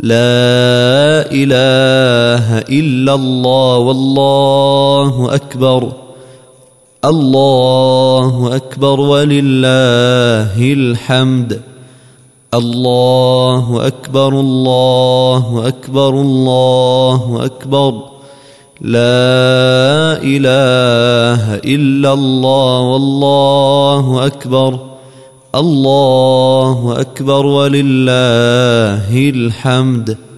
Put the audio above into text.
لا إله إلا الله والله أكبر. الله أكبر ولله الحمد. الله أكبر الله أكبر الله أكبر. لا إله إلا الله والله أكبر. الله أكبر ولله الحمد.